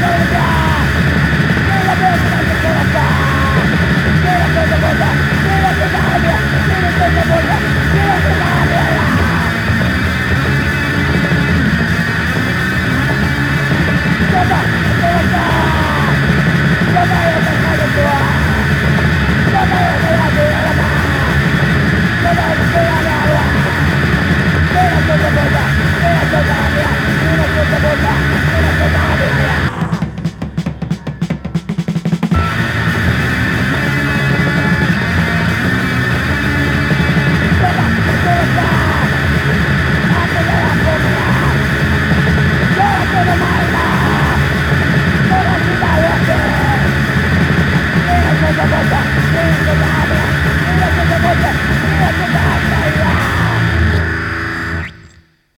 Let's go! Thank.